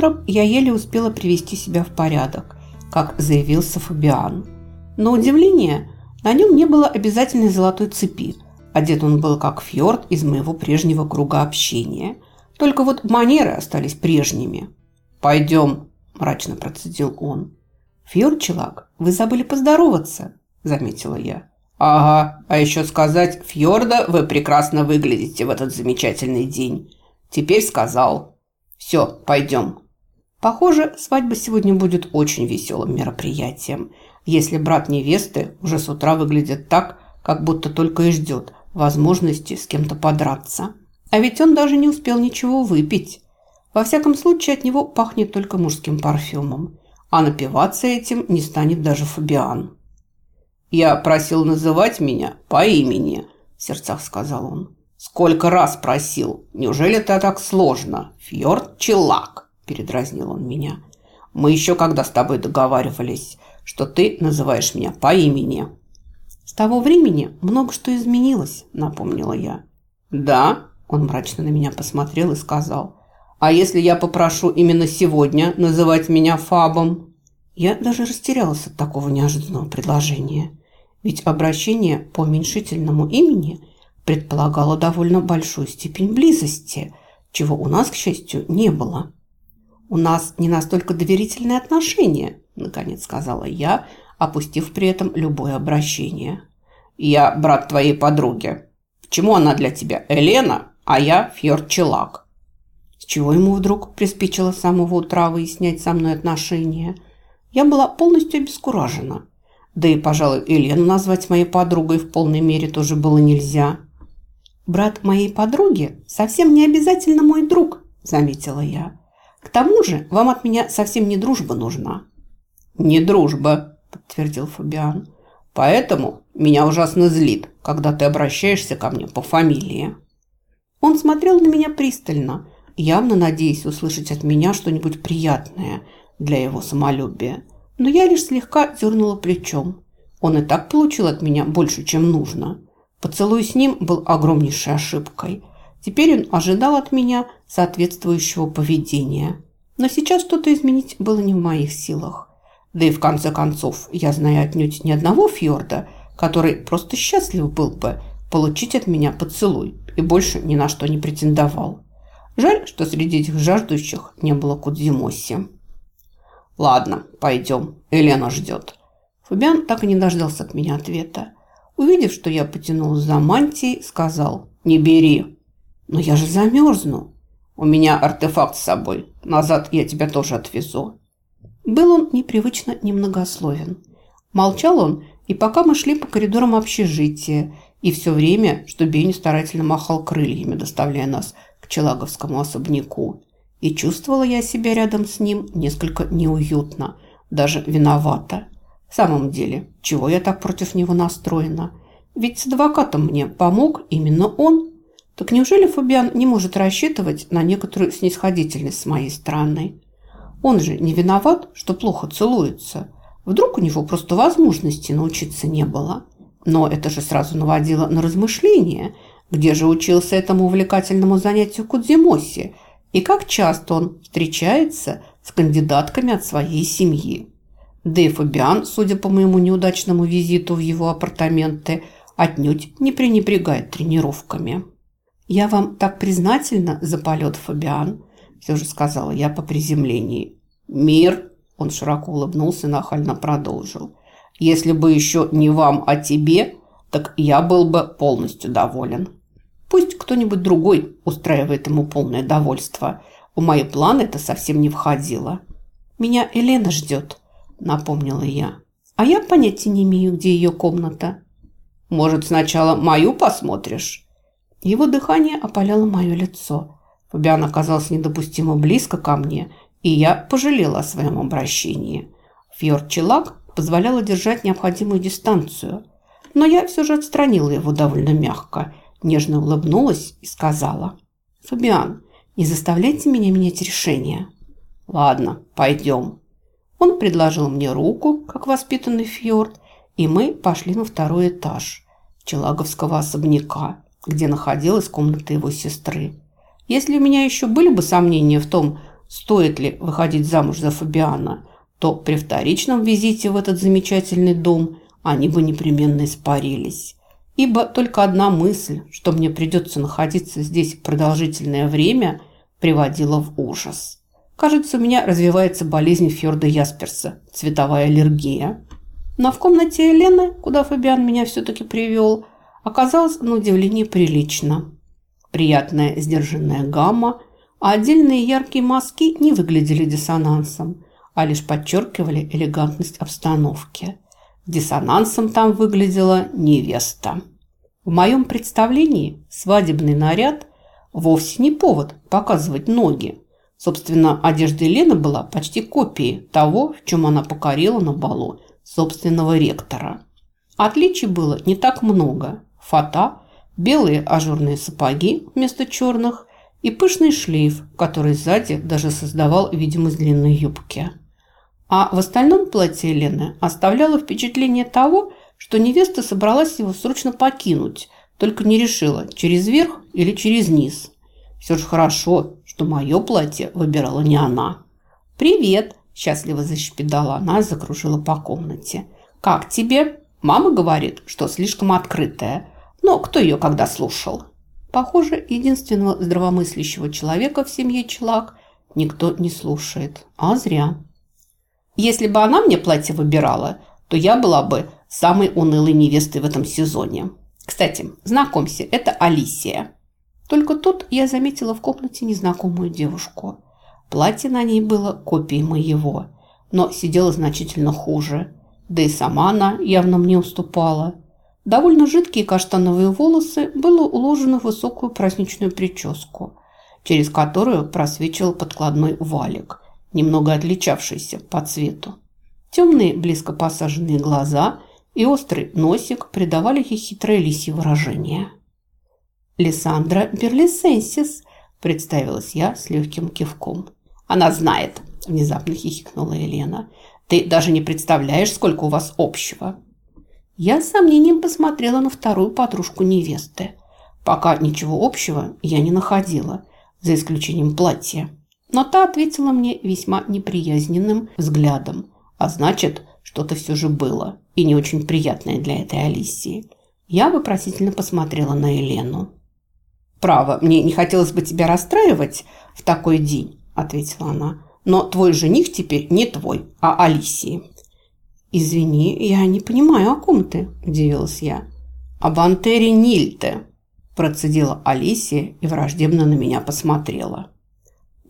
Утром я еле успела привести себя в порядок, как заявился Фабиан. На удивление, на нем не было обязательной золотой цепи. Одет он был как фьорд из моего прежнего круга общения. Только вот манеры остались прежними. «Пойдем», – мрачно процедил он. «Фьорд-челак, вы забыли поздороваться», – заметила я. «Ага, а еще сказать, Фьорда, вы прекрасно выглядите в этот замечательный день. Теперь сказал. Все, пойдем». Похоже, свадьба сегодня будет очень веселым мероприятием, если брат невесты уже с утра выглядит так, как будто только и ждет возможности с кем-то подраться. А ведь он даже не успел ничего выпить. Во всяком случае, от него пахнет только мужским парфюмом. А напиваться этим не станет даже Фабиан. «Я просил называть меня по имени», – в сердцах сказал он. «Сколько раз просил? Неужели это так сложно? Фьорд Челак», – передразнил он меня. «Мы еще когда с тобой договаривались, что ты называешь меня по имени». «С того времени много что изменилось», – напомнила я. «Да?» – он мрачно на меня посмотрел и сказал. «А если я попрошу именно сегодня называть меня Фабом?» Я даже растерялась от такого неожиданного предложения. Ведь обращение по уменьшительному имени предполагало довольно большую степень близости, чего у нас, к счастью, не было. «У нас не настолько доверительные отношения», – наконец сказала я, опустив при этом любое обращение. «Я брат твоей подруги. Почему она для тебя Елена, а я Фьорд Челак?» С чего ему вдруг приспичило с самого утра выяснять со мной отношения? Я была полностью обескуражена. Да и, пожалуй, Елену назвать моей подругой в полной мере тоже было нельзя. «Брат моей подруги совсем не обязательно мой друг», – заметила я. «К тому же вам от меня совсем не дружба нужна». «Не дружба», – подтвердил Фабиан. «Поэтому меня ужасно злит, когда ты обращаешься ко мне по фамилии». Он смотрел на меня пристально, явно надеясь услышать от меня что-нибудь приятное для его самолюбия – но я лишь слегка дернула плечом. Он и так получил от меня больше, чем нужно. Поцелуй с ним был огромнейшей ошибкой. Теперь он ожидал от меня соответствующего поведения. Но сейчас что-то изменить было не в моих силах. Да и в конце концов, я знаю отнюдь ни одного фьорда, который просто счастлив был бы получить от меня поцелуй и больше ни на что не претендовал. Жаль, что среди этих жаждущих не было Кудзимоси. «Ладно, пойдем. Елена ждет». Фабиан так и не дождался от меня ответа. Увидев, что я потянулась за мантией, сказал «Не бери». «Но я же замерзну». «У меня артефакт с собой. Назад я тебя тоже отвезу». Был он непривычно немногословен. Молчал он, и пока мы шли по коридорам общежития, и все время, что Бенни старательно махал крыльями, доставляя нас к Челаговскому особняку. И чувствовала я себя рядом с ним несколько неуютно, даже виновата. В самом деле, чего я так против него настроена? Ведь с адвокатом мне помог именно он. Так неужели Фабиан не может рассчитывать на некоторую снисходительность с моей стороны? Он же не виноват, что плохо целуется. Вдруг у него просто возможности научиться не было. Но это же сразу наводило на размышления. Где же учился этому увлекательному занятию Кудзимоси – и как часто он встречается с кандидатками от своей семьи. Да и Фабиан, судя по моему неудачному визиту в его апартаменты, отнюдь не пренебрегает тренировками. «Я вам так признательна за полет, Фабиан», – все же сказала я по приземлении. «Мир», – он широко улыбнулся и нахально продолжил. «Если бы еще не вам, а тебе, так я был бы полностью доволен». Пусть кто-нибудь другой устраивает ему полное довольство. В мои планы это совсем не входило. «Меня Елена ждет», – напомнила я. «А я понятия не имею, где ее комната». «Может, сначала мою посмотришь?» Его дыхание опаляло мое лицо. Фабиан оказался недопустимо близко ко мне, и я пожалела о своем обращении. Фьорд Челак позволяла держать необходимую дистанцию, но я все же отстранила его довольно мягко – нежно улыбнулась и сказала. «Фабиан, не заставляйте меня менять решение». «Ладно, пойдем». Он предложил мне руку, как воспитанный фьорд, и мы пошли на второй этаж Челаговского особняка, где находилась комната его сестры. Если у меня еще были бы сомнения в том, стоит ли выходить замуж за Фабиана, то при вторичном визите в этот замечательный дом они бы непременно испарились. Ибо только одна мысль, что мне придется находиться здесь продолжительное время, приводила в ужас. Кажется, у меня развивается болезнь Фьорда Ясперса, цветовая аллергия. Но в комнате Елены, куда Фабиан меня все-таки привел, оказалось на удивление прилично. Приятная сдержанная гамма, а отдельные яркие маски не выглядели диссонансом, а лишь подчеркивали элегантность обстановки. Диссонансом там выглядела невеста. В моем представлении свадебный наряд вовсе не повод показывать ноги. Собственно, одежда Елены была почти копией того, в чем она покорила на балу собственного ректора. Отличий было не так много. Фата, белые ажурные сапоги вместо черных и пышный шлейф, который сзади даже создавал видимость длинной юбки. А в остальном платье Елены оставляло впечатление того, что невеста собралась его срочно покинуть, только не решила, через верх или через низ. Все же хорошо, что мое платье выбирала не она. «Привет!» – счастливо защепедала она закружила по комнате. «Как тебе?» Мама говорит, что слишком открытая. Но кто ее когда слушал? Похоже, единственного здравомыслящего человека в семье Челак никто не слушает. А зря. Если бы она мне платье выбирала, то я была бы самой унылой невестой в этом сезоне. Кстати, знакомься, это Алисия. Только тут я заметила в комнате незнакомую девушку. Платье на ней было копией моего, но сидела значительно хуже. Да и сама она явно мне уступала. Довольно жидкие каштановые волосы было уложено в высокую праздничную прическу, через которую просвечивал подкладной валик, немного отличавшийся по цвету. Темные, близко посаженные глаза и острый носик придавали ей хитрое лисье выражение – «Лиссандра Берлисенсис», – представилась я с легким кивком. «Она знает», – внезапно хихикнула Елена. «Ты даже не представляешь, сколько у вас общего». Я с сомнением посмотрела на вторую подружку невесты. Пока ничего общего я не находила, за исключением платья. Но та ответила мне весьма неприязненным взглядом. А значит, что-то все же было. И не очень приятное для этой Алисии. Я вопросительно посмотрела на Елену. «Право, мне не хотелось бы тебя расстраивать в такой день», – ответила она. «Но твой жених теперь не твой, а Алисии». «Извини, я не понимаю, о ком ты?» – удивилась я. «Об Антере Нильте», – процедила Алисия и враждебно на меня посмотрела.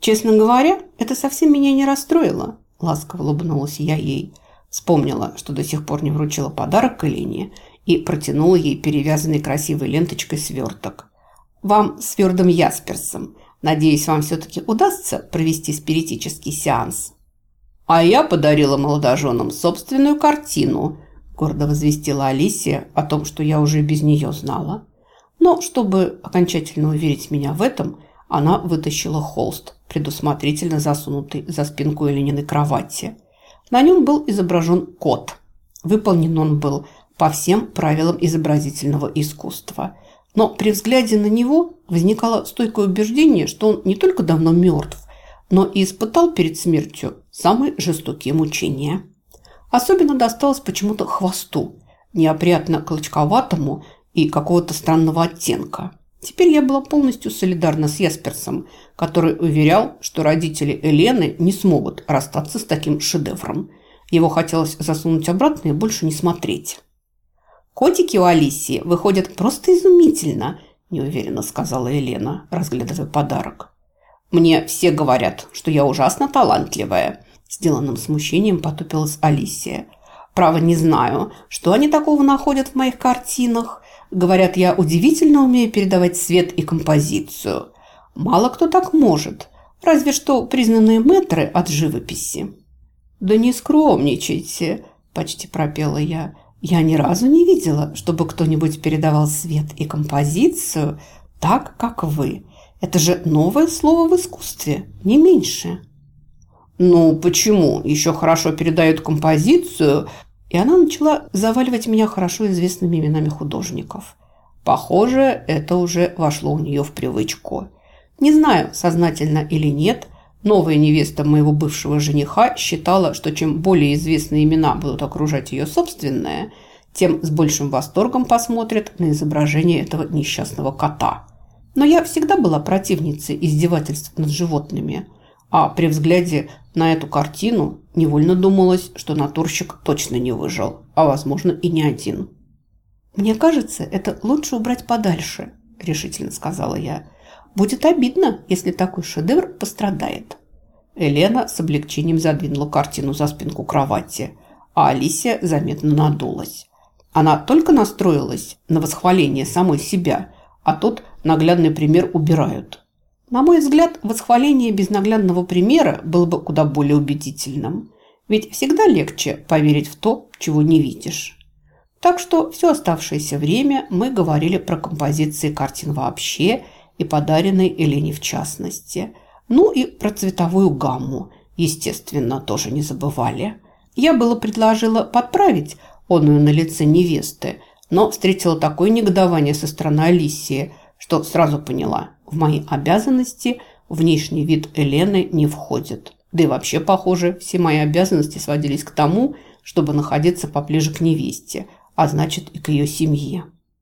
«Честно говоря, это совсем меня не расстроило», – ласково улыбнулась я ей. Вспомнила, что до сих пор не вручила подарок к Елене и протянула ей перевязанный красивой ленточкой сверток. Вам с Фёрдом Ясперсом. Надеюсь, вам все-таки удастся провести спиритический сеанс. А я подарила молодоженам собственную картину, гордо возвестила Алисия о том, что я уже без нее знала. Но чтобы окончательно уверить меня в этом, она вытащила холст, предусмотрительно засунутый за спинку Элениной кровати. На нем был изображен кот. Выполнен он был по всем правилам изобразительного искусства – но при взгляде на него возникало стойкое убеждение, что он не только давно мертв, но и испытал перед смертью самые жестокие мучения. Особенно досталось почему-то хвосту, неопрятно клочковатому и какого-то странного оттенка. Теперь я была полностью солидарна с Ясперсом, который уверял, что родители Елены не смогут расстаться с таким шедевром. Его хотелось засунуть обратно и больше не смотреть. «Котики у Алисии выходят просто изумительно», – неуверенно сказала Елена, разглядывая подарок. «Мне все говорят, что я ужасно талантливая», – сделанным смущением потупилась Алисия. «Право не знаю, что они такого находят в моих картинах. Говорят, я удивительно умею передавать свет и композицию. Мало кто так может, разве что признанные мэтры от живописи». «Да не скромничайте», – почти пропела я. Я ни разу не видела, чтобы кто-нибудь передавал свет и композицию так, как вы. Это же новое слово в искусстве, не меньше. Ну, почему? Еще хорошо передают композицию. И она начала заваливать меня хорошо известными именами художников. Похоже, это уже вошло у нее в привычку. Не знаю, сознательно или нет, Новая невеста моего бывшего жениха считала, что чем более известные имена будут окружать ее собственное, тем с большим восторгом посмотрит на изображение этого несчастного кота. Но я всегда была противницей издевательств над животными, а при взгляде на эту картину невольно думалось, что натурщик точно не выжил, а возможно и не один. «Мне кажется, это лучше убрать подальше», – решительно сказала я. «Будет обидно, если такой шедевр пострадает». Елена с облегчением задвинула картину за спинку кровати, а Алисия заметно надулась. Она только настроилась на восхваление самой себя, а тут наглядный пример убирают. На мой взгляд, восхваление без наглядного примера было бы куда более убедительным. Ведь всегда легче поверить в то, чего не видишь. Так что все оставшееся время мы говорили про композиции картин вообще и подаренной Елене в частности. Ну и про цветовую гамму, естественно, тоже не забывали. Я было предложила подправить оную на лице невесты, но встретила такое негодование со стороны Алисии, что сразу поняла, в мои обязанности внешний вид Елены не входит. Да и вообще, похоже, все мои обязанности сводились к тому, чтобы находиться поближе к невесте – а значит и к ее семье.